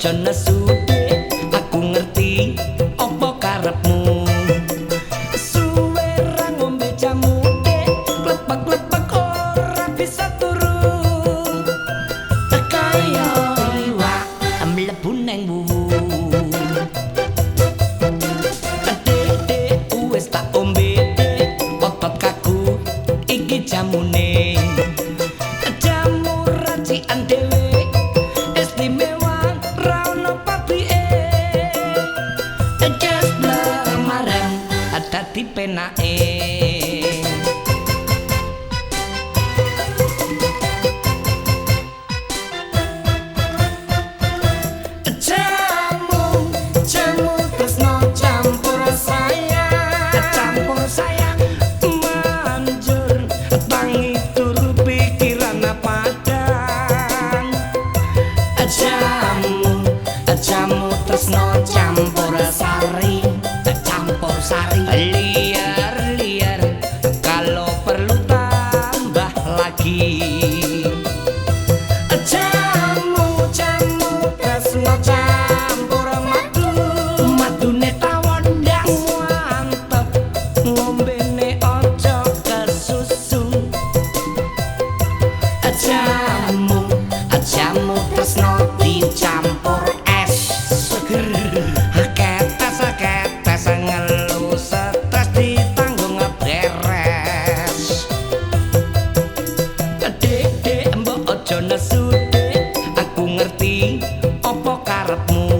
Ojo nesu aku ngerti opo karepmu. Suwe ra ngombe jamu dek lepek lepek ora bisa turu Kaya iwa mlebu neng wuwu Dek dek wis tak ombe dek otot kaku iki jamune na tresno dicampur es. Seger. Ketes ketes ngelu stres ditanggung beres dek dek mbok aja nesu aku ngerti opo karepmu.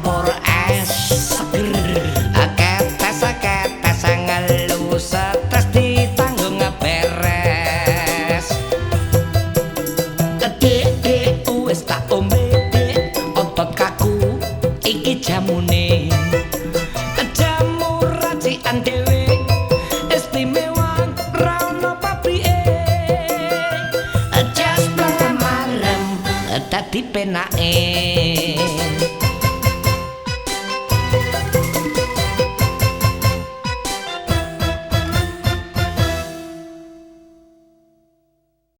ti pena es.